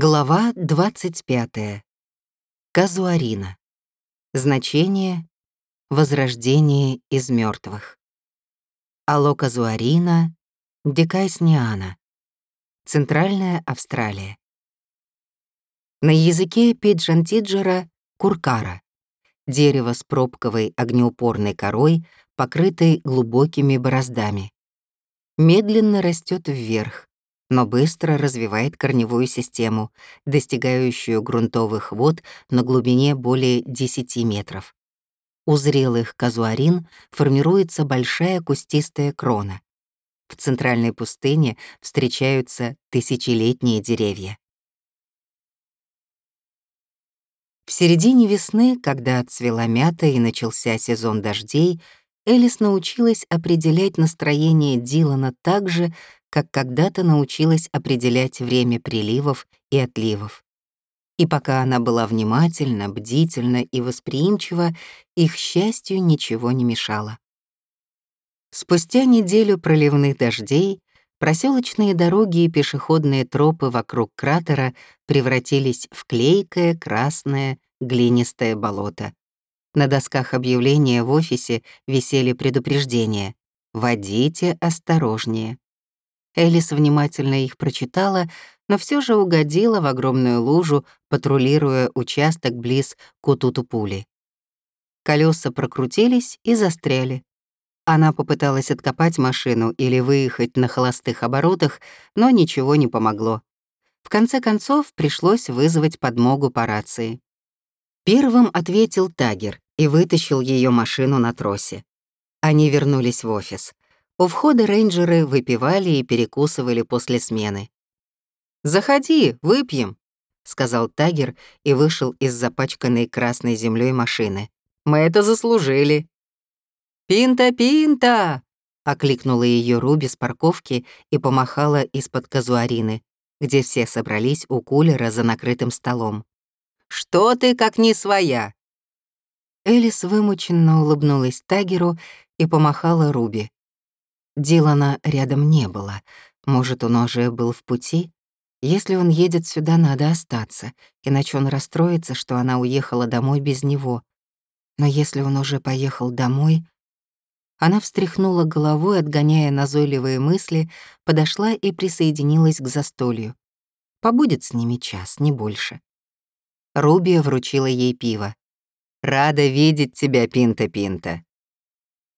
Глава 25. Казуарина. Значение — возрождение из мертвых. Алло Казуарина, Дикайсниана. Центральная Австралия. На языке пиджантиджера — куркара. Дерево с пробковой огнеупорной корой, покрытой глубокими бороздами. Медленно растет вверх, но быстро развивает корневую систему, достигающую грунтовых вод на глубине более 10 метров. У зрелых казуарин формируется большая кустистая крона. В центральной пустыне встречаются тысячелетние деревья. В середине весны, когда отцвела мята и начался сезон дождей, Элис научилась определять настроение Дилана так же, как когда-то научилась определять время приливов и отливов. И пока она была внимательна, бдительна и восприимчива, их счастью ничего не мешало. Спустя неделю проливных дождей проселочные дороги и пешеходные тропы вокруг кратера превратились в клейкое, красное, глинистое болото. На досках объявления в офисе висели предупреждения «Водите осторожнее». Элис внимательно их прочитала, но все же угодила в огромную лужу, патрулируя участок близ Кутутупули. Колеса прокрутились и застряли. Она попыталась откопать машину или выехать на холостых оборотах, но ничего не помогло. В конце концов, пришлось вызвать подмогу по рации. Первым ответил Тагер и вытащил ее машину на тросе. Они вернулись в офис. У входа рейнджеры выпивали и перекусывали после смены. «Заходи, выпьем», — сказал Тагер и вышел из запачканной красной землей машины. «Мы это заслужили». «Пинта, пинта!» — окликнула ее Руби с парковки и помахала из-под казуарины, где все собрались у кулера за накрытым столом. «Что ты как не своя?» Элис вымученно улыбнулась Тагеру и помахала Руби. Дилана рядом не было. Может, он уже был в пути? Если он едет сюда, надо остаться, иначе он расстроится, что она уехала домой без него. Но если он уже поехал домой... Она встряхнула головой, отгоняя назойливые мысли, подошла и присоединилась к застолью. Побудет с ними час, не больше. Рубия вручила ей пиво. «Рада видеть тебя, Пинта-Пинта».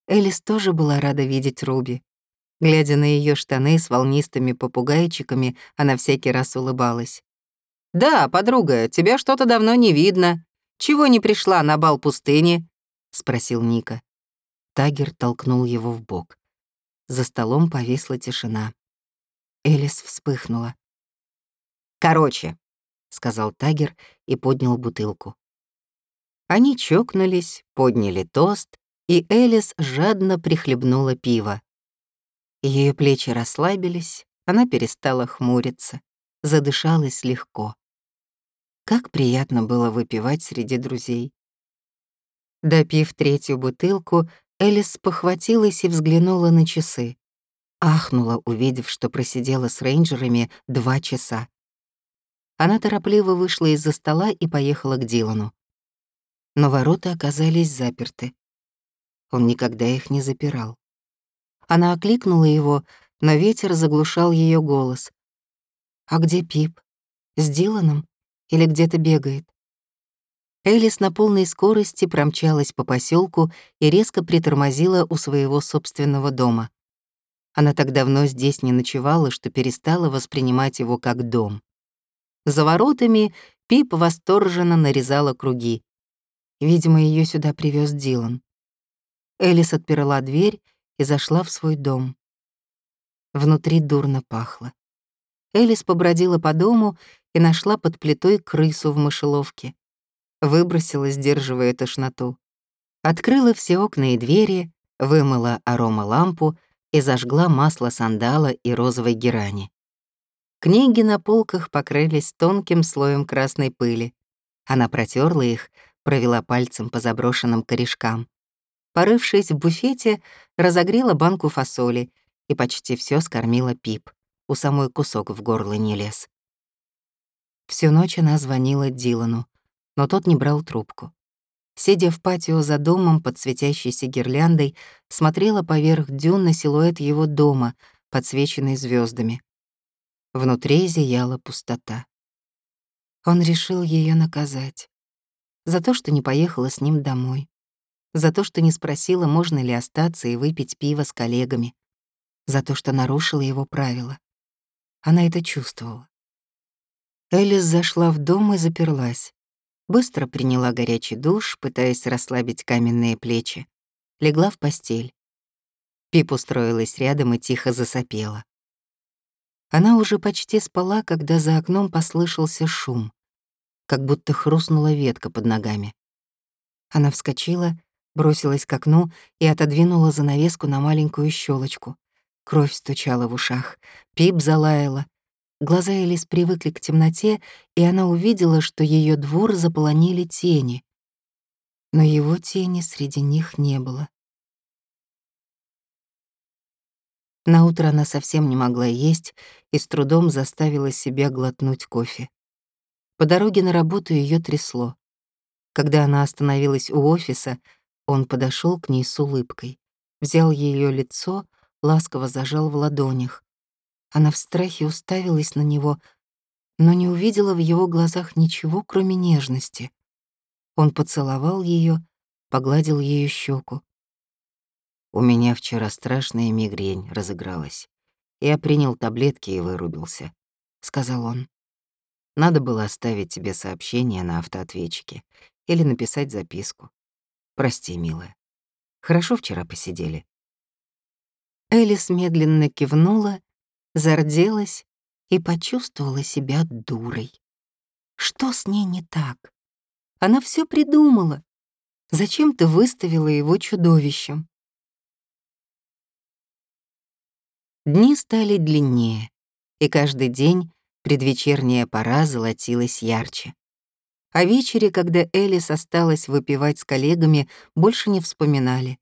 Элис тоже была рада видеть Руби. Глядя на ее штаны с волнистыми попугайчиками, она всякий раз улыбалась. «Да, подруга, тебя что-то давно не видно. Чего не пришла на бал пустыни?» — спросил Ника. Тагер толкнул его в бок. За столом повисла тишина. Элис вспыхнула. «Короче», — сказал Тагер и поднял бутылку. Они чокнулись, подняли тост, и Элис жадно прихлебнула пиво. Ее плечи расслабились, она перестала хмуриться, задышалась легко. Как приятно было выпивать среди друзей. Допив третью бутылку, Элис похватилась и взглянула на часы. Ахнула, увидев, что просидела с рейнджерами два часа. Она торопливо вышла из-за стола и поехала к Дилану. Но ворота оказались заперты. Он никогда их не запирал. Она окликнула его, но ветер заглушал ее голос. «А где Пип? С Диланом? Или где-то бегает?» Элис на полной скорости промчалась по поселку и резко притормозила у своего собственного дома. Она так давно здесь не ночевала, что перестала воспринимать его как дом. За воротами Пип восторженно нарезала круги. Видимо, ее сюда привез Дилан. Элис отперла дверь и зашла в свой дом. Внутри дурно пахло. Элис побродила по дому и нашла под плитой крысу в мышеловке. Выбросила, сдерживая тошноту. Открыла все окна и двери, вымыла аромалампу и зажгла масло сандала и розовой герани. Книги на полках покрылись тонким слоем красной пыли. Она протерла их, провела пальцем по заброшенным корешкам. Порывшись в буфете, разогрела банку фасоли и почти все скормила Пип. У самой кусок в горло не лез. Всю ночь она звонила Дилану, но тот не брал трубку. Сидя в патио за домом под светящейся гирляндой, смотрела поверх дюн на силуэт его дома, подсвеченный звездами. Внутри зияла пустота. Он решил ее наказать. За то, что не поехала с ним домой. За то, что не спросила, можно ли остаться и выпить пиво с коллегами. За то, что нарушила его правила. Она это чувствовала. Элис зашла в дом и заперлась. Быстро приняла горячий душ, пытаясь расслабить каменные плечи. Легла в постель. Пип устроилась рядом и тихо засопела. Она уже почти спала, когда за окном послышался шум, как будто хрустнула ветка под ногами. Она вскочила, бросилась к окну и отодвинула занавеску на маленькую щелочку. Кровь стучала в ушах, Пип залаяла, Глаза Элис привыкли к темноте, и она увидела, что ее двор заполонили тени. Но его тени среди них не было. Наутро она совсем не могла есть и с трудом заставила себя глотнуть кофе. По дороге на работу ее трясло. Когда она остановилась у офиса, он подошел к ней с улыбкой, взял ее лицо, ласково зажал в ладонях. Она в страхе уставилась на него, но не увидела в его глазах ничего, кроме нежности. Он поцеловал ее, погладил ее щеку. «У меня вчера страшная мигрень разыгралась. Я принял таблетки и вырубился», — сказал он. «Надо было оставить тебе сообщение на автоответчике или написать записку. Прости, милая. Хорошо вчера посидели?» Элис медленно кивнула зарделась и почувствовала себя дурой. Что с ней не так? Она все придумала. Зачем ты выставила его чудовищем? Дни стали длиннее, и каждый день предвечерняя пора золотилась ярче. О вечере, когда Элис осталась выпивать с коллегами, больше не вспоминали.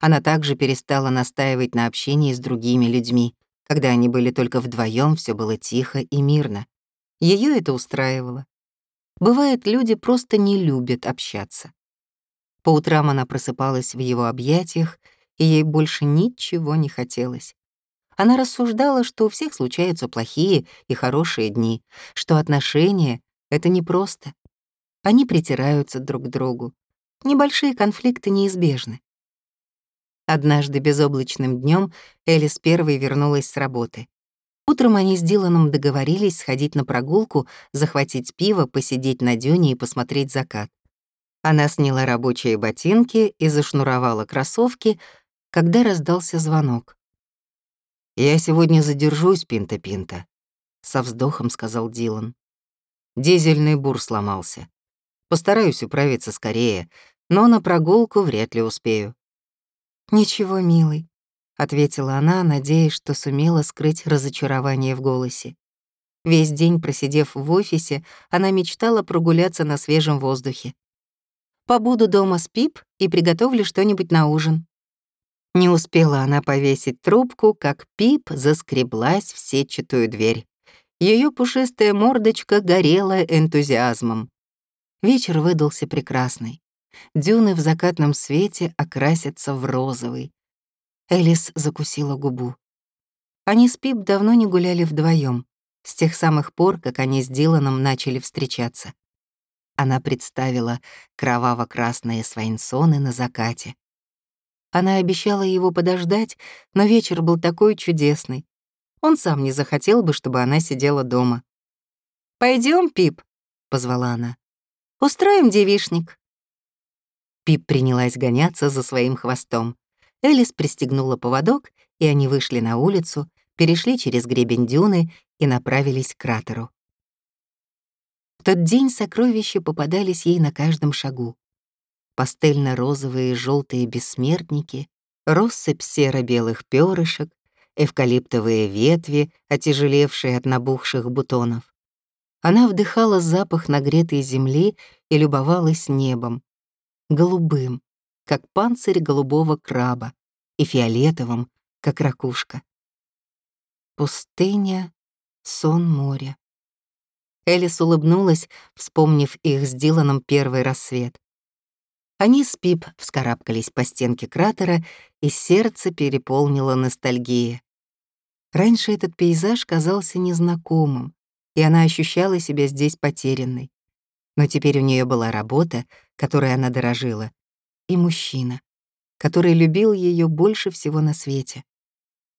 Она также перестала настаивать на общении с другими людьми. Когда они были только вдвоем, все было тихо и мирно. Ее это устраивало. Бывает, люди просто не любят общаться. По утрам она просыпалась в его объятиях, и ей больше ничего не хотелось. Она рассуждала, что у всех случаются плохие и хорошие дни, что отношения — это непросто. Они притираются друг к другу. Небольшие конфликты неизбежны. Однажды безоблачным днем Элис первой вернулась с работы. Утром они с Диланом договорились сходить на прогулку, захватить пиво, посидеть на дюне и посмотреть закат. Она сняла рабочие ботинки и зашнуровала кроссовки, когда раздался звонок. «Я сегодня задержусь, Пинта-Пинта», — со вздохом сказал Дилан. «Дизельный бур сломался. Постараюсь управиться скорее, но на прогулку вряд ли успею. «Ничего, милый», — ответила она, надеясь, что сумела скрыть разочарование в голосе. Весь день просидев в офисе, она мечтала прогуляться на свежем воздухе. «Побуду дома с Пип и приготовлю что-нибудь на ужин». Не успела она повесить трубку, как Пип заскреблась в сетчатую дверь. Ее пушистая мордочка горела энтузиазмом. Вечер выдался прекрасный. Дюны в закатном свете окрасятся в розовый. Элис закусила губу. Они с Пип давно не гуляли вдвоем, с тех самых пор, как они с Диланом начали встречаться. Она представила кроваво-красные свайнсоны на закате. Она обещала его подождать, но вечер был такой чудесный. Он сам не захотел бы, чтобы она сидела дома. Пойдем, Пип», — позвала она. «Устроим девишник». Пип принялась гоняться за своим хвостом. Элис пристегнула поводок, и они вышли на улицу, перешли через гребень дюны и направились к кратеру. В тот день сокровища попадались ей на каждом шагу. Пастельно-розовые желтые бессмертники, россыпь серо-белых перышек, эвкалиптовые ветви, отяжелевшие от набухших бутонов. Она вдыхала запах нагретой земли и любовалась небом, голубым, как панцирь голубого краба, и фиолетовым, как ракушка. Пустыня, сон моря. Элис улыбнулась, вспомнив их с Диланом первый рассвет. Они с Пип вскарабкались по стенке кратера, и сердце переполнило ностальгия. Раньше этот пейзаж казался незнакомым, и она ощущала себя здесь потерянной. Но теперь у нее была работа, которой она дорожила, и мужчина, который любил ее больше всего на свете.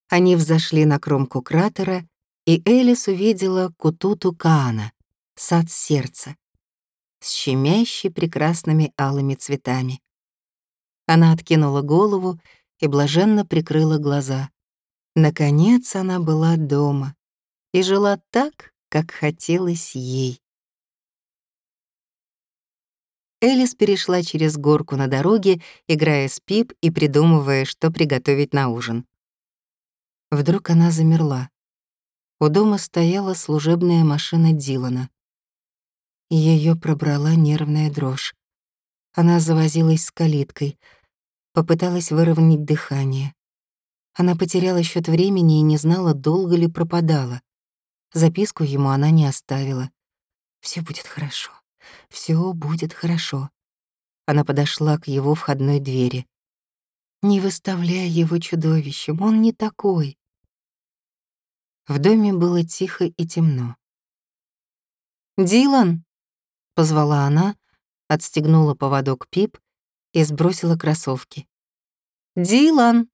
Они взошли на кромку кратера, и Элис увидела Кутуту Каана, сад сердца, с щемящей прекрасными алыми цветами. Она откинула голову и блаженно прикрыла глаза. Наконец она была дома и жила так, как хотелось ей. Элис перешла через горку на дороге, играя с Пип и придумывая, что приготовить на ужин. Вдруг она замерла. У дома стояла служебная машина Дилана. Ее пробрала нервная дрожь. Она завозилась с калиткой, попыталась выровнять дыхание. Она потеряла счет времени и не знала, долго ли пропадала. Записку ему она не оставила. Все будет хорошо, все будет хорошо. Она подошла к его входной двери. Не выставляй его чудовищем, он не такой. В доме было тихо и темно. «Дилан!» — позвала она, отстегнула поводок Пип и сбросила кроссовки. «Дилан!»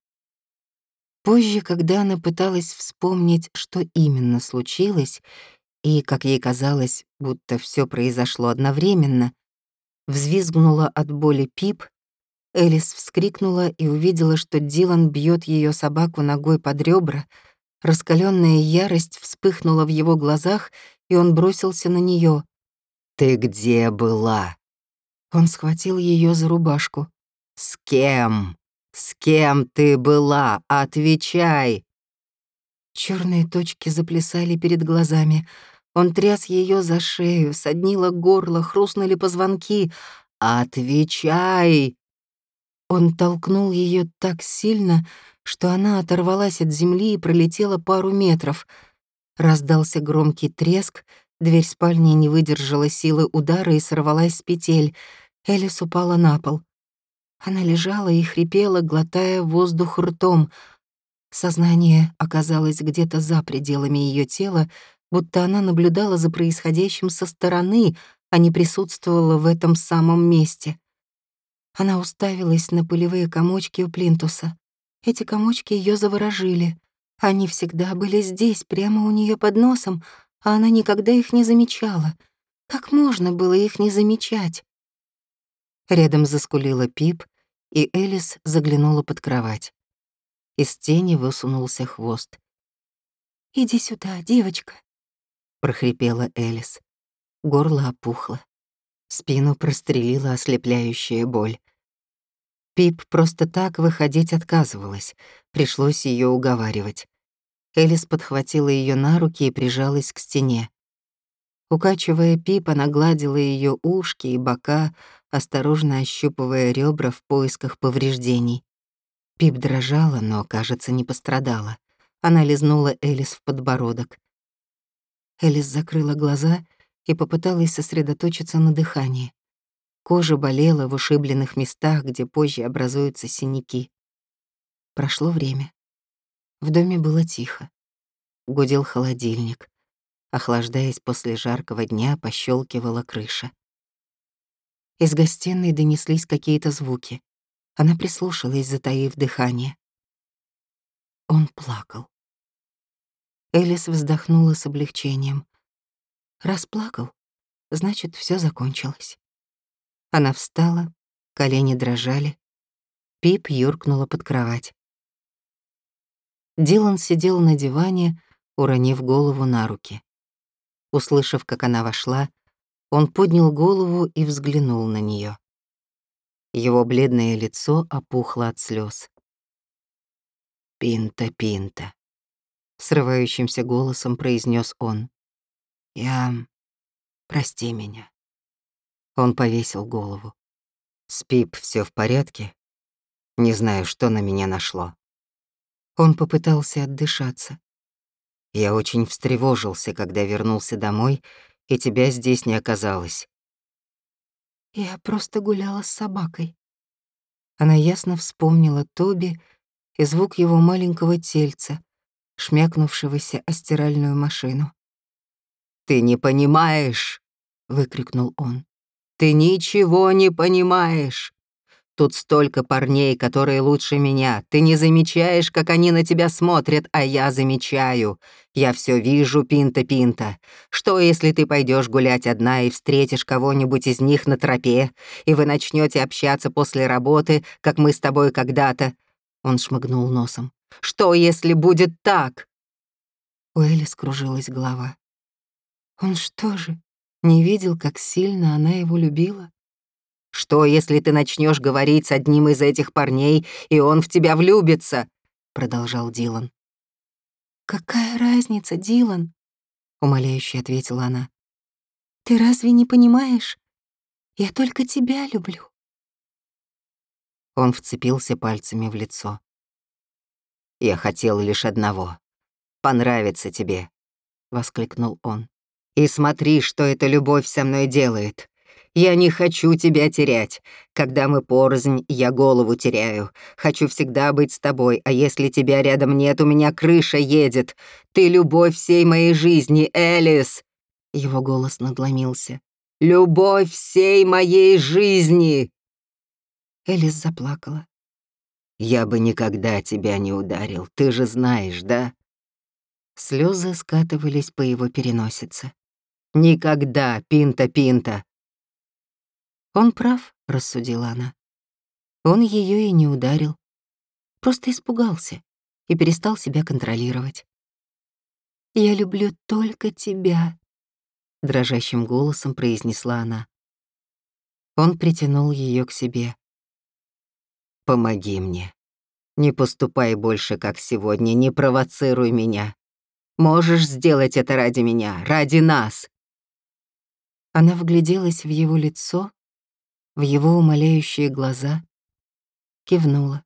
Позже, когда она пыталась вспомнить, что именно случилось, и, как ей казалось, будто все произошло одновременно, взвизгнула от боли Пип, Элис вскрикнула и увидела, что Дилан бьет ее собаку ногой под ребра. Раскаленная ярость вспыхнула в его глазах, и он бросился на нее. «Ты где была?» Он схватил ее за рубашку. «С кем? С кем ты была? Отвечай!» Черные точки заплясали перед глазами. Он тряс ее за шею, соднило горло, хрустнули позвонки. «Отвечай!» Он толкнул ее так сильно, что она оторвалась от земли и пролетела пару метров. Раздался громкий треск, Дверь спальни не выдержала силы удара и сорвалась с петель. Элис упала на пол. Она лежала и хрипела, глотая воздух ртом. Сознание оказалось где-то за пределами ее тела, будто она наблюдала за происходящим со стороны, а не присутствовала в этом самом месте. Она уставилась на пылевые комочки у плинтуса. Эти комочки ее заворожили. Они всегда были здесь, прямо у нее под носом, а она никогда их не замечала. Как можно было их не замечать? Рядом заскулила Пип, и Элис заглянула под кровать. Из тени высунулся хвост. «Иди сюда, девочка», — прохрипела Элис. Горло опухло. Спину прострелила ослепляющая боль. Пип просто так выходить отказывалась, пришлось ее уговаривать. Элис подхватила ее на руки и прижалась к стене. Укачивая Пип, она гладила ее ушки и бока, осторожно ощупывая ребра в поисках повреждений. Пип дрожала, но, кажется, не пострадала. Она лизнула Элис в подбородок. Элис закрыла глаза и попыталась сосредоточиться на дыхании. Кожа болела в ушибленных местах, где позже образуются синяки. Прошло время. В доме было тихо. Гудел холодильник. Охлаждаясь после жаркого дня, пощелкивала крыша. Из гостиной донеслись какие-то звуки. Она прислушалась, затаив дыхание. Он плакал. Элис вздохнула с облегчением. Расплакал, значит, все закончилось. Она встала, колени дрожали. Пип юркнула под кровать. Дилан сидел на диване, уронив голову на руки. Услышав, как она вошла, он поднял голову и взглянул на нее. Его бледное лицо опухло от слез. «Пинта, Пинта», — срывающимся голосом произнес он. «Я... прости меня». Он повесил голову. «С Пип всё в порядке? Не знаю, что на меня нашло». Он попытался отдышаться. Я очень встревожился, когда вернулся домой и тебя здесь не оказалось. Я просто гуляла с собакой. Она ясно вспомнила Тоби и звук его маленького тельца, шмякнувшегося о стиральную машину. «Ты не понимаешь!» — выкрикнул он. «Ты ничего не понимаешь! Тут столько парней, которые лучше меня. Ты не замечаешь, как они на тебя смотрят, а я замечаю. Я все вижу, Пинта-Пинта. Что, если ты пойдешь гулять одна и встретишь кого-нибудь из них на тропе, и вы начнете общаться после работы, как мы с тобой когда-то?» Он шмыгнул носом. «Что, если будет так?» У Эли скружилась голова. Он что же, не видел, как сильно она его любила? Что, если ты начнешь говорить с одним из этих парней, и он в тебя влюбится?» — продолжал Дилан. «Какая разница, Дилан?» — умоляюще ответила она. «Ты разве не понимаешь? Я только тебя люблю». Он вцепился пальцами в лицо. «Я хотел лишь одного — понравиться тебе», — воскликнул он. «И смотри, что эта любовь со мной делает. Я не хочу тебя терять. Когда мы порознь, я голову теряю. Хочу всегда быть с тобой, а если тебя рядом нет, у меня крыша едет. Ты любовь всей моей жизни, Элис!» Его голос надломился. «Любовь всей моей жизни!» Элис заплакала. «Я бы никогда тебя не ударил, ты же знаешь, да?» Слезы скатывались по его переносице. «Никогда, Пинта-Пинта! «Он прав», — рассудила она. Он ее и не ударил. Просто испугался и перестал себя контролировать. «Я люблю только тебя», — дрожащим голосом произнесла она. Он притянул ее к себе. «Помоги мне. Не поступай больше, как сегодня, не провоцируй меня. Можешь сделать это ради меня, ради нас». Она вгляделась в его лицо, в его умоляющие глаза, кивнула.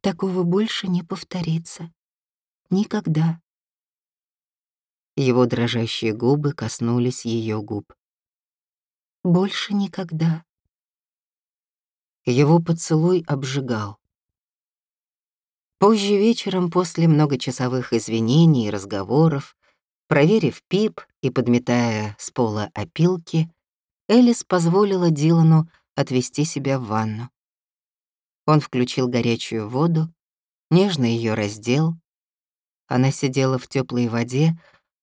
Такого больше не повторится. Никогда. Его дрожащие губы коснулись ее губ. Больше никогда. Его поцелуй обжигал. Позже вечером, после многочасовых извинений и разговоров, проверив пип и подметая с пола опилки, Элис позволила Дилану отвести себя в ванну. Он включил горячую воду, нежно ее раздел. Она сидела в теплой воде,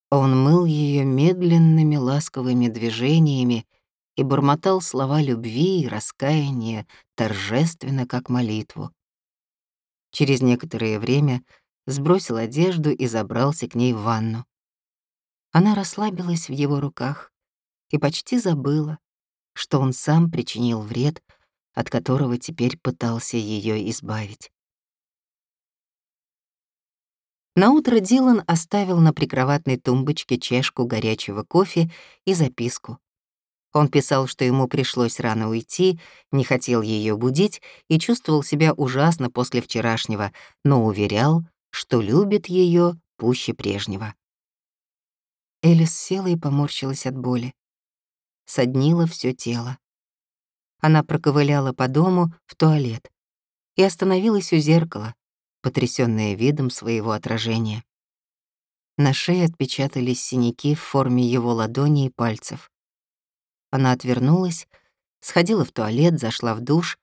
а он мыл ее медленными ласковыми движениями и бормотал слова любви и раскаяния торжественно, как молитву. Через некоторое время сбросил одежду и забрался к ней в ванну. Она расслабилась в его руках, и почти забыла, что он сам причинил вред, от которого теперь пытался ее избавить. Наутро Дилан оставил на прикроватной тумбочке чашку горячего кофе и записку. Он писал, что ему пришлось рано уйти, не хотел ее будить и чувствовал себя ужасно после вчерашнего, но уверял, что любит ее пуще прежнего. Элис села и поморщилась от боли соднило все тело. Она проковыляла по дому в туалет и остановилась у зеркала, потрясённая видом своего отражения. На шее отпечатались синяки в форме его ладони и пальцев. Она отвернулась, сходила в туалет, зашла в душ.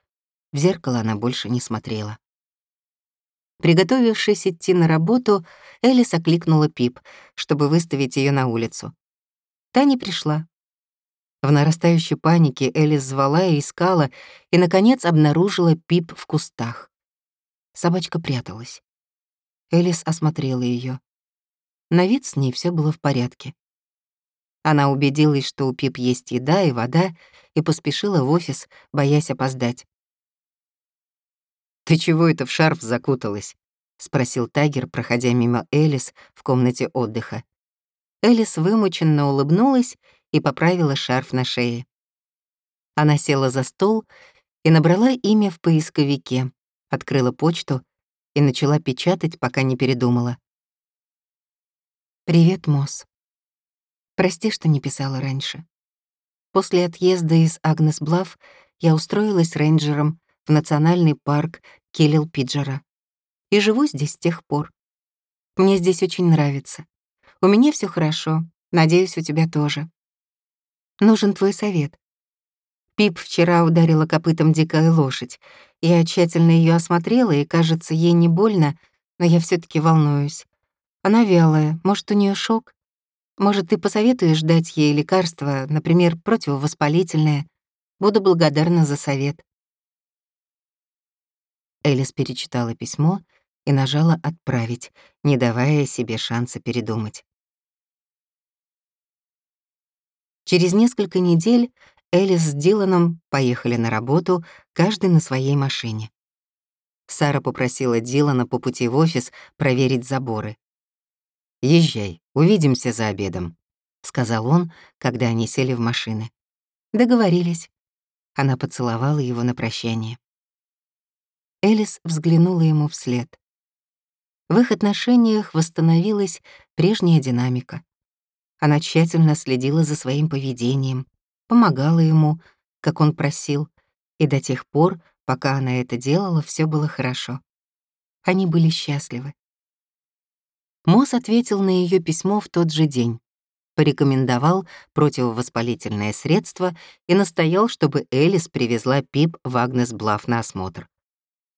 В зеркало она больше не смотрела. Приготовившись идти на работу, Элис окликнула Пип, чтобы выставить ее на улицу. Та не пришла. В нарастающей панике Элис звала и искала, и, наконец, обнаружила Пип в кустах. Собачка пряталась. Элис осмотрела ее. На вид с ней все было в порядке. Она убедилась, что у Пип есть еда и вода, и поспешила в офис, боясь опоздать. «Ты чего это в шарф закуталась?» — спросил Тайгер, проходя мимо Элис в комнате отдыха. Элис вымученно улыбнулась и поправила шарф на шее. Она села за стол и набрала имя в поисковике, открыла почту и начала печатать, пока не передумала. «Привет, Мосс. Прости, что не писала раньше. После отъезда из Агнес Блав я устроилась рейнджером в национальный парк Келлил Пиджера и живу здесь с тех пор. Мне здесь очень нравится. У меня все хорошо, надеюсь, у тебя тоже. Нужен твой совет. Пип вчера ударила копытом дикая лошадь. Я тщательно ее осмотрела, и, кажется, ей не больно, но я все таки волнуюсь. Она вялая, может, у нее шок? Может, ты посоветуешь дать ей лекарство, например, противовоспалительное? Буду благодарна за совет. Элис перечитала письмо и нажала «Отправить», не давая себе шанса передумать. Через несколько недель Элис с Диланом поехали на работу, каждый на своей машине. Сара попросила Дилана по пути в офис проверить заборы. «Езжай, увидимся за обедом», — сказал он, когда они сели в машины. Договорились. Она поцеловала его на прощание. Элис взглянула ему вслед. В их отношениях восстановилась прежняя динамика. Она тщательно следила за своим поведением, помогала ему, как он просил, и до тех пор, пока она это делала, все было хорошо. Они были счастливы. Мосс ответил на ее письмо в тот же день, порекомендовал противовоспалительное средство и настоял, чтобы Элис привезла Пип в Агнес Блаф на осмотр.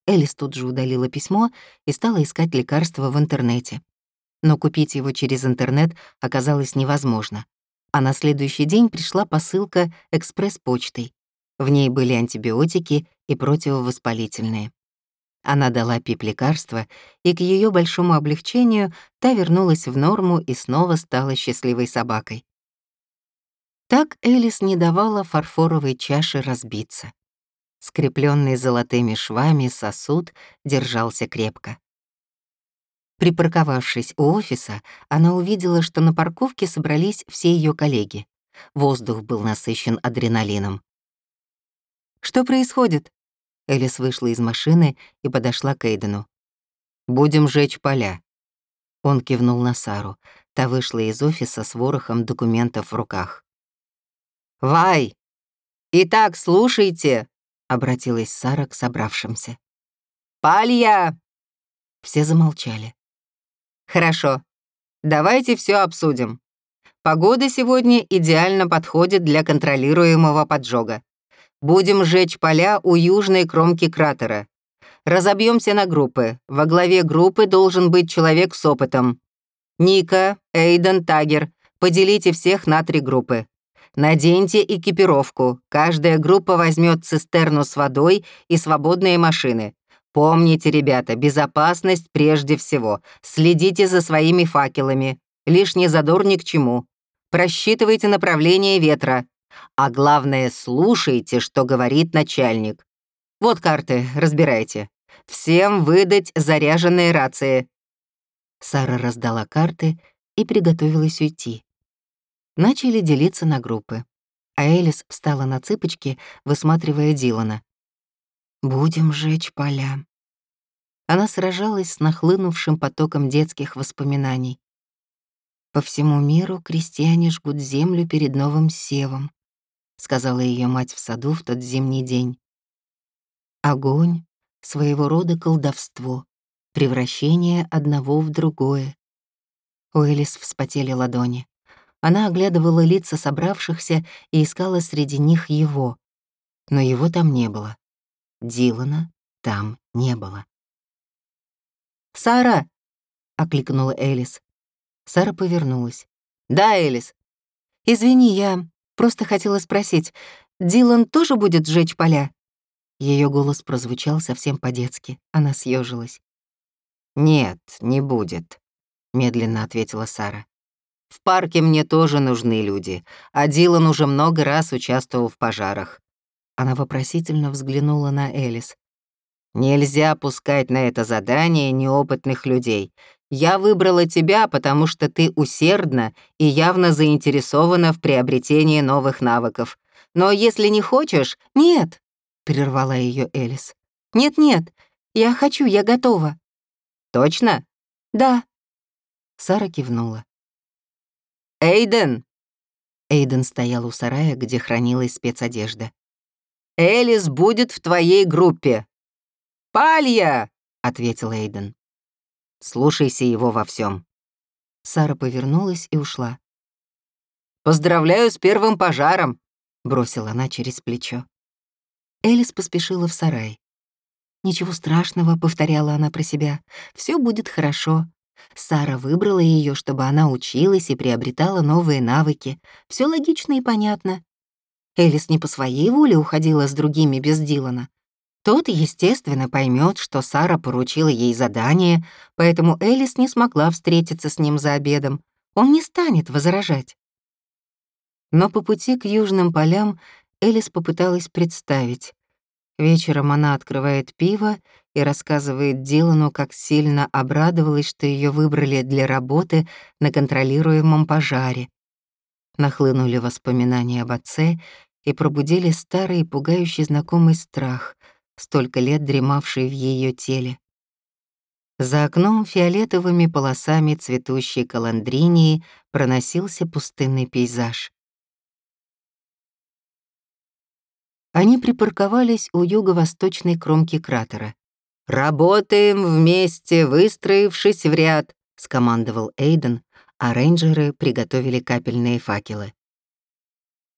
Элис тут же удалила письмо и стала искать лекарство в интернете. Но купить его через интернет оказалось невозможно. А на следующий день пришла посылка экспресс-почтой. В ней были антибиотики и противовоспалительные. Она дала Пип лекарство, и к ее большому облегчению та вернулась в норму и снова стала счастливой собакой. Так Элис не давала фарфоровой чаше разбиться. Скрепленный золотыми швами сосуд держался крепко. Припарковавшись у офиса, она увидела, что на парковке собрались все ее коллеги. Воздух был насыщен адреналином. «Что происходит?» Элис вышла из машины и подошла к Эйдену. «Будем жечь поля». Он кивнул на Сару. Та вышла из офиса с ворохом документов в руках. «Вай! Итак, слушайте!» — обратилась Сара к собравшимся. «Палья!» Все замолчали. «Хорошо. Давайте все обсудим. Погода сегодня идеально подходит для контролируемого поджога. Будем сжечь поля у южной кромки кратера. Разобьемся на группы. Во главе группы должен быть человек с опытом. Ника, Эйден, Тагер, поделите всех на три группы. Наденьте экипировку. Каждая группа возьмет цистерну с водой и свободные машины. Помните, ребята, безопасность прежде всего. Следите за своими факелами. Лишний задор ни к чему. Просчитывайте направление ветра. А главное, слушайте, что говорит начальник. Вот карты, разбирайте. Всем выдать заряженные рации». Сара раздала карты и приготовилась уйти. Начали делиться на группы, а Элис встала на цыпочки, высматривая Дилана. «Будем жечь поля». Она сражалась с нахлынувшим потоком детских воспоминаний. По всему миру крестьяне жгут землю перед новым севом сказала ее мать в саду в тот зимний день. Огонь — своего рода колдовство, превращение одного в другое. У Элис вспотели ладони. Она оглядывала лица собравшихся и искала среди них его. Но его там не было. Дилана там не было. «Сара!» — окликнула Элис. Сара повернулась. «Да, Элис. Извини, я Просто хотела спросить, Дилан тоже будет сжечь поля?» Ее голос прозвучал совсем по-детски. Она съежилась. «Нет, не будет», — медленно ответила Сара. «В парке мне тоже нужны люди, а Дилан уже много раз участвовал в пожарах». Она вопросительно взглянула на Элис. «Нельзя пускать на это задание неопытных людей. Я выбрала тебя, потому что ты усердна и явно заинтересована в приобретении новых навыков. Но если не хочешь, нет, прервала ее Элис. Нет-нет, я хочу, я готова. Точно? Да. Сара кивнула. Эйден, Эйден стоял у сарая, где хранилась спецодежда. «Элис будет в твоей группе!» «Палья!» — ответил Эйден. «Слушайся его во всем. Сара повернулась и ушла. «Поздравляю с первым пожаром!» — бросила она через плечо. Элис поспешила в сарай. «Ничего страшного», — повторяла она про себя, — «всё будет хорошо. Сара выбрала её, чтобы она училась и приобретала новые навыки. Всё логично и понятно. Элис не по своей воле уходила с другими без Дилана. Тот, естественно, поймет, что Сара поручила ей задание, поэтому Элис не смогла встретиться с ним за обедом. Он не станет возражать. Но по пути к южным полям Элис попыталась представить. Вечером она открывает пиво и рассказывает Дилану, как сильно обрадовалась, что ее выбрали для работы на контролируемом пожаре. Нахлынули воспоминания об отце и пробудили старый пугающий знакомый страх — столько лет дремавший в ее теле. За окном фиолетовыми полосами цветущей каландринии проносился пустынный пейзаж. Они припарковались у юго-восточной кромки кратера. «Работаем вместе, выстроившись в ряд», — скомандовал Эйден, а рейнджеры приготовили капельные факелы.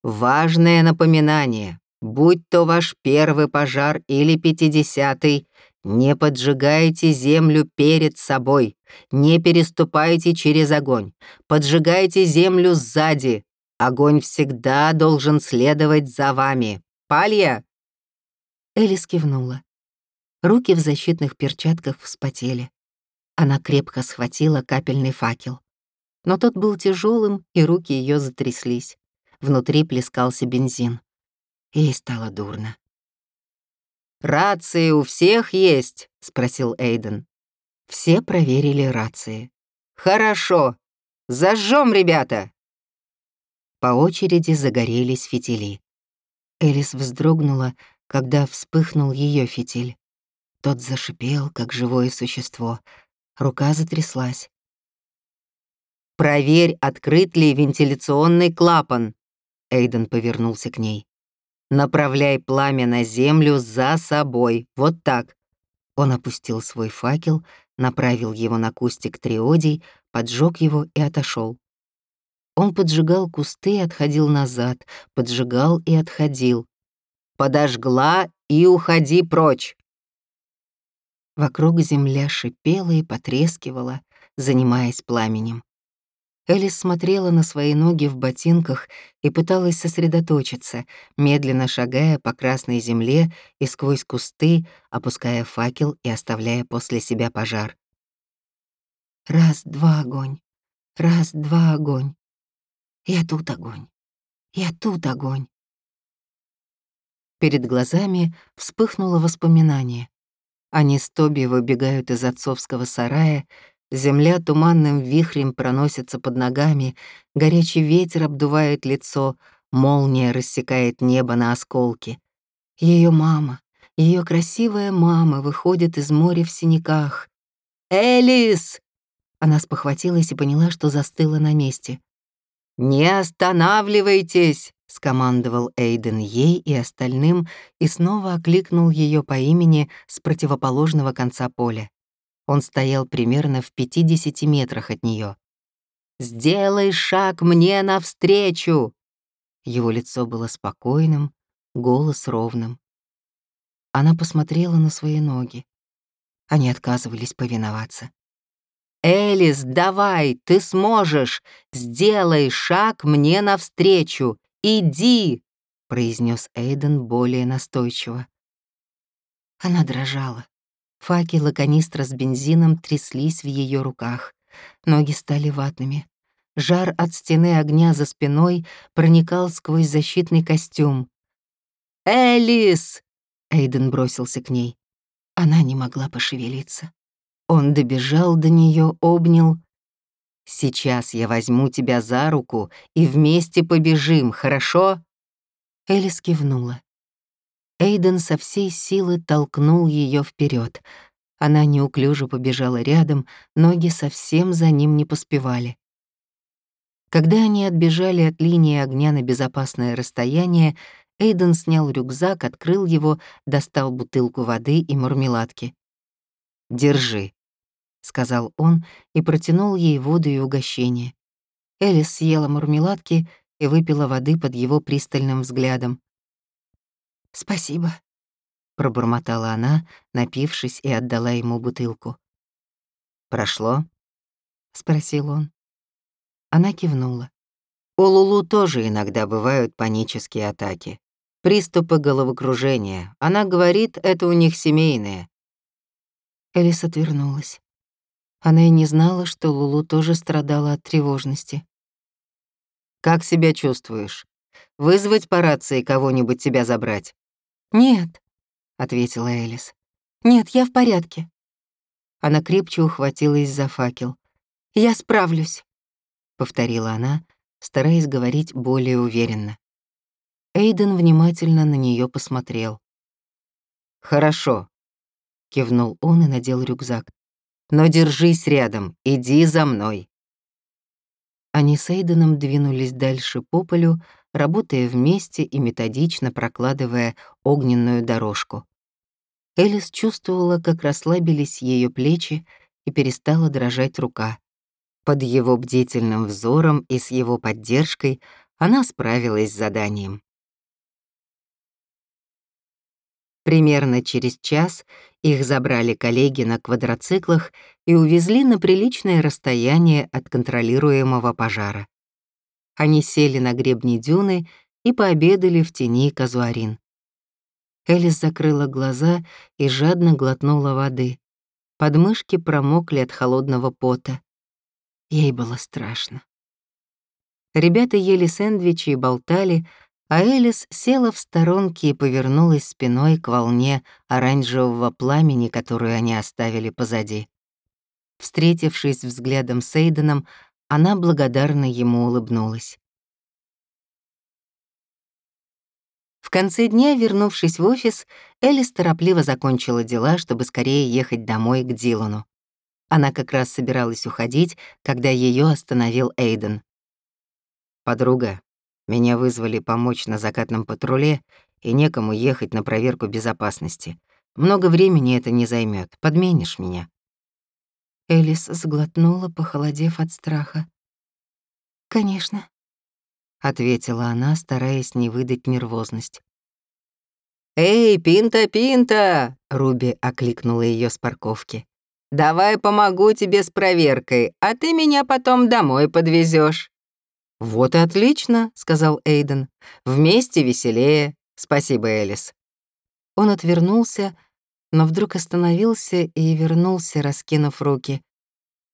«Важное напоминание. Будь то ваш первый пожар или пятидесятый, не поджигайте землю перед собой, не переступайте через огонь, поджигайте землю сзади. Огонь всегда должен следовать за вами. Палья!» Элис кивнула. Руки в защитных перчатках вспотели. Она крепко схватила капельный факел. Но тот был тяжелым, и руки ее затряслись. Внутри плескался бензин. Ей стало дурно. «Рации у всех есть?» — спросил Эйден. Все проверили рации. «Хорошо. Зажжем, ребята!» По очереди загорелись фитили. Элис вздрогнула, когда вспыхнул ее фитиль. Тот зашипел, как живое существо. Рука затряслась. «Проверь, открыт ли вентиляционный клапан!» Эйден повернулся к ней. Направляй пламя на землю за собой. Вот так». Он опустил свой факел, направил его на кустик триодий, поджег его и отошел. Он поджигал кусты и отходил назад, поджигал и отходил. «Подожгла и уходи прочь!» Вокруг земля шипела и потрескивала, занимаясь пламенем. Элис смотрела на свои ноги в ботинках и пыталась сосредоточиться, медленно шагая по красной земле и сквозь кусты, опуская факел и оставляя после себя пожар. Раз-два огонь, раз-два огонь. Я тут огонь, я тут огонь. Перед глазами вспыхнуло воспоминание. Они с Тоби выбегают из отцовского сарая Земля туманным вихрем проносится под ногами, горячий ветер обдувает лицо, молния рассекает небо на осколки. Ее мама, ее красивая мама выходит из моря в синяках. «Элис!» Она спохватилась и поняла, что застыла на месте. «Не останавливайтесь!» — скомандовал Эйден ей и остальным и снова окликнул ее по имени с противоположного конца поля. Он стоял примерно в 50 метрах от нее. «Сделай шаг мне навстречу!» Его лицо было спокойным, голос ровным. Она посмотрела на свои ноги. Они отказывались повиноваться. «Элис, давай, ты сможешь! Сделай шаг мне навстречу! Иди!» — произнес Эйден более настойчиво. Она дрожала. Факел и канистра с бензином тряслись в ее руках. Ноги стали ватными. Жар от стены огня за спиной проникал сквозь защитный костюм. «Элис!» — Эйден бросился к ней. Она не могла пошевелиться. Он добежал до нее, обнял. «Сейчас я возьму тебя за руку и вместе побежим, хорошо?» Элис кивнула. Эйден со всей силы толкнул ее вперед. Она неуклюже побежала рядом, ноги совсем за ним не поспевали. Когда они отбежали от линии огня на безопасное расстояние, Эйден снял рюкзак, открыл его, достал бутылку воды и мармеладки. «Держи», — сказал он и протянул ей воду и угощение. Элис съела мармеладки и выпила воды под его пристальным взглядом. «Спасибо», — пробормотала она, напившись и отдала ему бутылку. «Прошло?» — спросил он. Она кивнула. У Лулу тоже иногда бывают панические атаки. Приступы головокружения. Она говорит, это у них семейное. Элис отвернулась. Она и не знала, что Лулу тоже страдала от тревожности. «Как себя чувствуешь? Вызвать по рации кого-нибудь тебя забрать?» «Нет», — ответила Элис. «Нет, я в порядке». Она крепче ухватилась за факел. «Я справлюсь». — повторила она, стараясь говорить более уверенно. Эйден внимательно на нее посмотрел. «Хорошо», — кивнул он и надел рюкзак. «Но держись рядом, иди за мной». Они с Эйденом двинулись дальше по полю, работая вместе и методично прокладывая огненную дорожку. Элис чувствовала, как расслабились ее плечи и перестала дрожать рука. Под его бдительным взором и с его поддержкой она справилась с заданием. Примерно через час их забрали коллеги на квадроциклах и увезли на приличное расстояние от контролируемого пожара. Они сели на гребни дюны и пообедали в тени казуарин. Элис закрыла глаза и жадно глотнула воды. Подмышки промокли от холодного пота. Ей было страшно. Ребята ели сэндвичи и болтали, а Элис села в сторонке и повернулась спиной к волне оранжевого пламени, которую они оставили позади. Встретившись взглядом с Эйденом, она благодарно ему улыбнулась. В конце дня, вернувшись в офис, Элис торопливо закончила дела, чтобы скорее ехать домой к Дилану. Она как раз собиралась уходить, когда ее остановил Эйден. «Подруга, меня вызвали помочь на закатном патруле, и некому ехать на проверку безопасности. Много времени это не займет. Подменишь меня?» Элис сглотнула, похолодев от страха. «Конечно», — ответила она, стараясь не выдать нервозность. «Эй, Пинта-Пинта!» — Руби окликнула ее с парковки. Давай помогу тебе с проверкой, а ты меня потом домой подвезешь. «Вот и отлично», — сказал Эйден. «Вместе веселее. Спасибо, Элис». Он отвернулся, но вдруг остановился и вернулся, раскинув руки.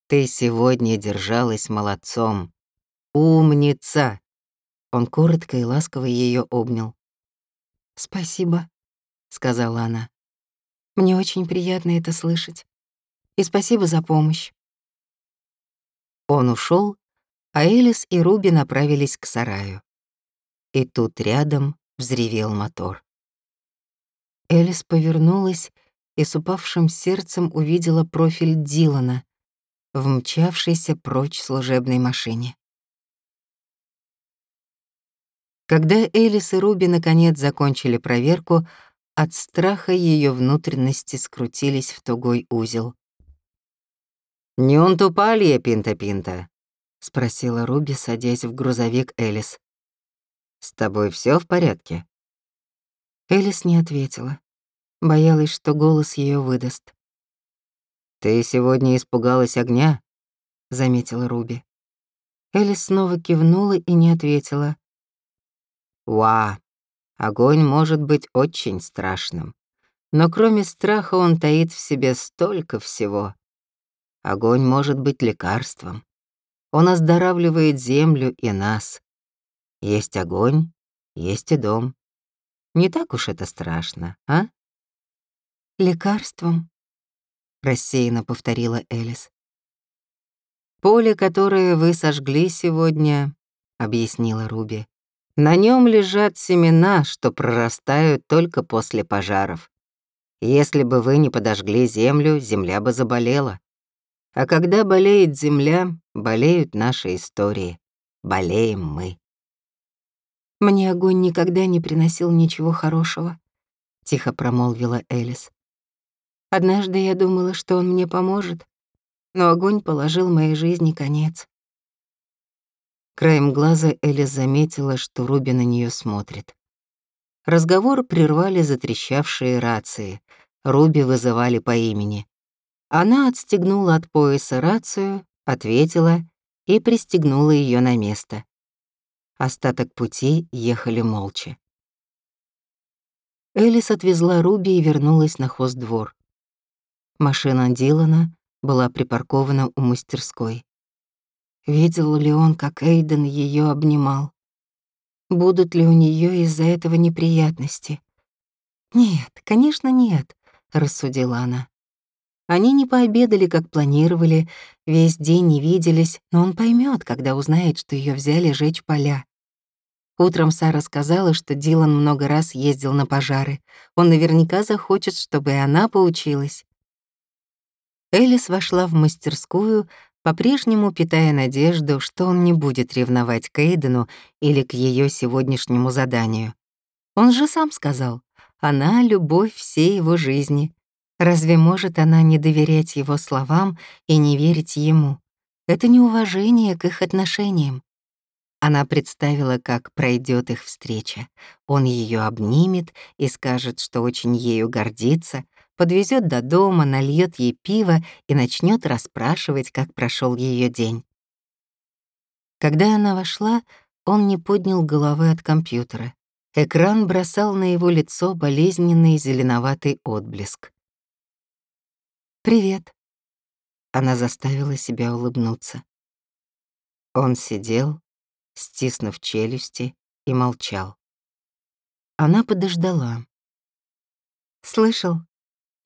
«Ты сегодня держалась молодцом. Умница!» Он коротко и ласково ее обнял. «Спасибо», — сказала она. «Мне очень приятно это слышать и спасибо за помощь». Он ушел, а Элис и Руби направились к сараю. И тут рядом взревел мотор. Элис повернулась и с упавшим сердцем увидела профиль Дилана в прочь служебной машине. Когда Элис и Руби наконец закончили проверку, от страха ее внутренности скрутились в тугой узел. «Не он тупалья, Пинта-Пинта?» — спросила Руби, садясь в грузовик Элис. «С тобой все в порядке?» Элис не ответила. Боялась, что голос ее выдаст. «Ты сегодня испугалась огня?» — заметила Руби. Элис снова кивнула и не ответила. «Уа, огонь может быть очень страшным, но кроме страха он таит в себе столько всего. Огонь может быть лекарством. Он оздоравливает землю и нас. Есть огонь, есть и дом. Не так уж это страшно, а? Лекарством, рассеянно повторила Элис. Поле, которое вы сожгли сегодня, объяснила Руби. На нем лежат семена, что прорастают только после пожаров. Если бы вы не подожгли землю, земля бы заболела. А когда болеет земля, болеют наши истории. болеем мы. «Мне огонь никогда не приносил ничего хорошего», — тихо промолвила Элис. «Однажды я думала, что он мне поможет, но огонь положил моей жизни конец». Краем глаза Элис заметила, что Руби на нее смотрит. Разговор прервали затрещавшие рации. Руби вызывали по имени. Она отстегнула от пояса рацию, ответила и пристегнула ее на место. Остаток пути ехали молча. Элис отвезла Руби и вернулась на хоздвор. Машина Дилана была припаркована у мастерской. Видел ли он, как Эйден ее обнимал? Будут ли у нее из-за этого неприятности? Нет, конечно, нет, рассудила она. Они не пообедали, как планировали, весь день не виделись, но он поймет, когда узнает, что ее взяли жечь поля. Утром Сара сказала, что Дилан много раз ездил на пожары. Он наверняка захочет, чтобы и она поучилась. Элис вошла в мастерскую, по-прежнему питая надежду, что он не будет ревновать к Эйдену или к ее сегодняшнему заданию. Он же сам сказал, она — любовь всей его жизни. Разве может она не доверять его словам и не верить ему? Это неуважение к их отношениям. Она представила, как пройдет их встреча. Он ее обнимет и скажет, что очень ею гордится, подвезет до дома, нальет ей пиво и начнет расспрашивать, как прошел ее день. Когда она вошла, он не поднял головы от компьютера. Экран бросал на его лицо болезненный зеленоватый отблеск. «Привет». Она заставила себя улыбнуться. Он сидел, стиснув челюсти, и молчал. Она подождала. «Слышал,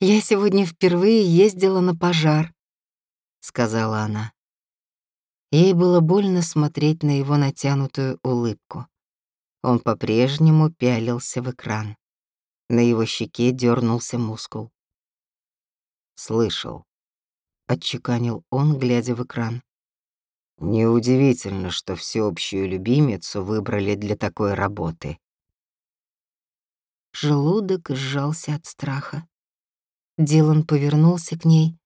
«Я сегодня впервые ездила на пожар», — сказала она. Ей было больно смотреть на его натянутую улыбку. Он по-прежнему пялился в экран. На его щеке дернулся мускул. «Слышал», — отчеканил он, глядя в экран. «Неудивительно, что всеобщую любимицу выбрали для такой работы». Желудок сжался от страха. Дилан повернулся к ней.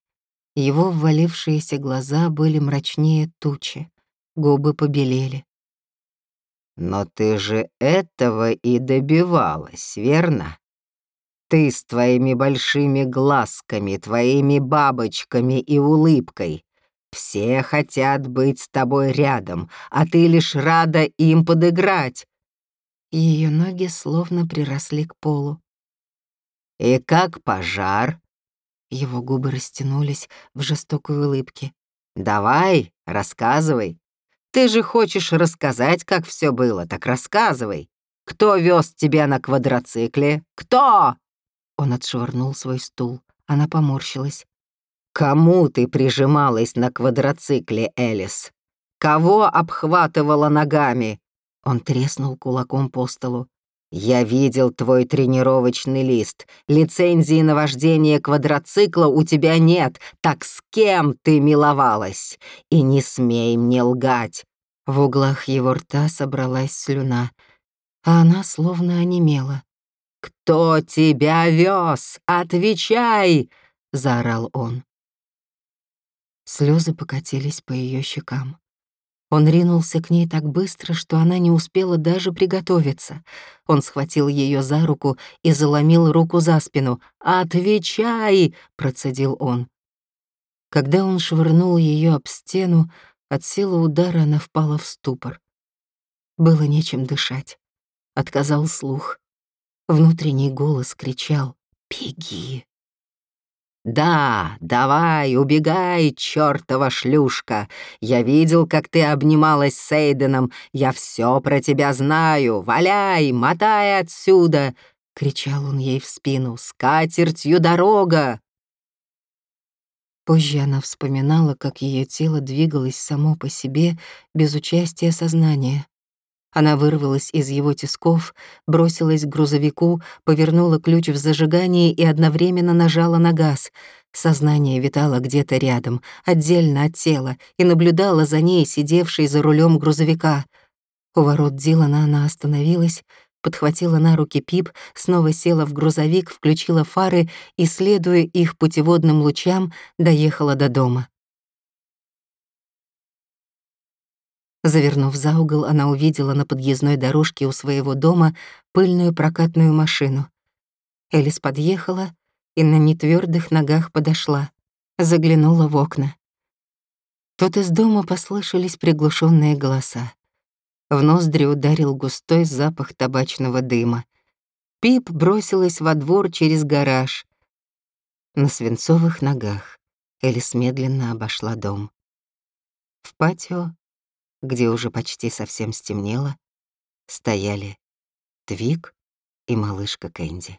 Его ввалившиеся глаза были мрачнее тучи, губы побелели. «Но ты же этого и добивалась, верно? Ты с твоими большими глазками, твоими бабочками и улыбкой. Все хотят быть с тобой рядом, а ты лишь рада им подыграть». Ее ноги словно приросли к полу. «И как пожар?» Его губы растянулись в жестокой улыбке. «Давай, рассказывай. Ты же хочешь рассказать, как все было, так рассказывай. Кто вез тебя на квадроцикле? Кто?» Он отшвырнул свой стул. Она поморщилась. «Кому ты прижималась на квадроцикле, Элис? Кого обхватывала ногами?» Он треснул кулаком по столу. «Я видел твой тренировочный лист. Лицензии на вождение квадроцикла у тебя нет. Так с кем ты миловалась? И не смей мне лгать!» В углах его рта собралась слюна, а она словно онемела. «Кто тебя вез? Отвечай!» — заорал он. Слезы покатились по ее щекам. Он ринулся к ней так быстро, что она не успела даже приготовиться. Он схватил ее за руку и заломил руку за спину. «Отвечай!» — процедил он. Когда он швырнул ее об стену, от силы удара она впала в ступор. Было нечем дышать. Отказал слух. Внутренний голос кричал «Беги!». «Да, давай, убегай, чёртова шлюшка! Я видел, как ты обнималась с Эйденом. Я всё про тебя знаю. Валяй, мотай отсюда!» — кричал он ей в спину. «С катертью дорога!» Позже она вспоминала, как её тело двигалось само по себе, без участия сознания. Она вырвалась из его тисков, бросилась к грузовику, повернула ключ в зажигании и одновременно нажала на газ. Сознание витало где-то рядом, отдельно от тела, и наблюдала за ней, сидевшей за рулем грузовика. У ворот Дилана она остановилась, подхватила на руки Пип, снова села в грузовик, включила фары и, следуя их путеводным лучам, доехала до дома. Завернув за угол, она увидела на подъездной дорожке у своего дома пыльную прокатную машину. Элис подъехала и на нетвёрдых ногах подошла, заглянула в окна. Тут из дома послышались приглушенные голоса. В ноздри ударил густой запах табачного дыма. Пип бросилась во двор через гараж. На свинцовых ногах Элис медленно обошла дом. В патио где уже почти совсем стемнело, стояли Твик и малышка Кэнди.